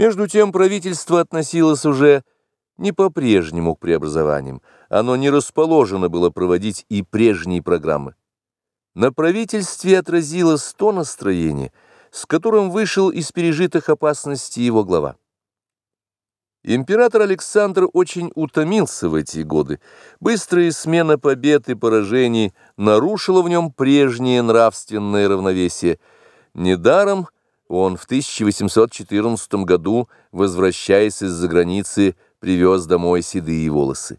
Между тем правительство относилось уже не по-прежнему к преобразованиям, оно не расположено было проводить и прежние программы. На правительстве отразилось то настроение, с которым вышел из пережитых опасностей его глава. Император Александр очень утомился в эти годы. Быстрая смена побед и поражений нарушила в нем прежнее нравственное равновесие. Недаром он в 1814 году, возвращаясь из-за границы, привез домой седые волосы.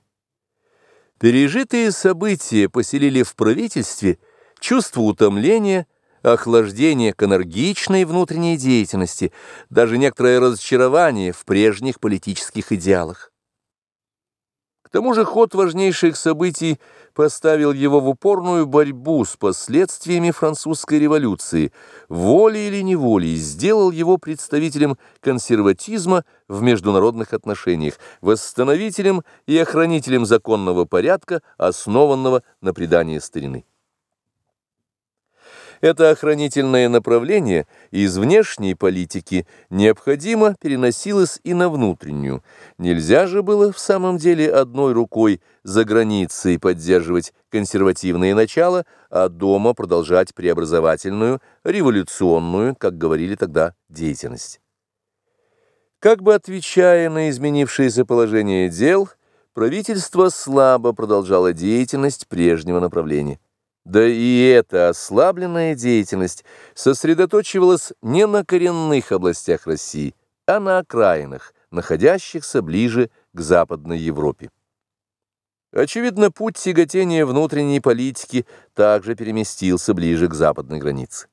Пережитые события поселили в правительстве чувство утомления, охлаждение к энергичной внутренней деятельности, даже некоторое разочарование в прежних политических идеалах. Тому же ход важнейших событий поставил его в упорную борьбу с последствиями французской революции, волей или неволей сделал его представителем консерватизма в международных отношениях, восстановителем и охранителем законного порядка, основанного на предании старины. Это охранительное направление из внешней политики необходимо переносилось и на внутреннюю. Нельзя же было в самом деле одной рукой за границей поддерживать консервативные начала, а дома продолжать преобразовательную, революционную, как говорили тогда, деятельность. Как бы отвечая на изменившееся положение дел, правительство слабо продолжало деятельность прежнего направления. Да и эта ослабленная деятельность сосредоточивалась не на коренных областях России, а на окраинах, находящихся ближе к Западной Европе. Очевидно, путь тяготения внутренней политики также переместился ближе к западной границе.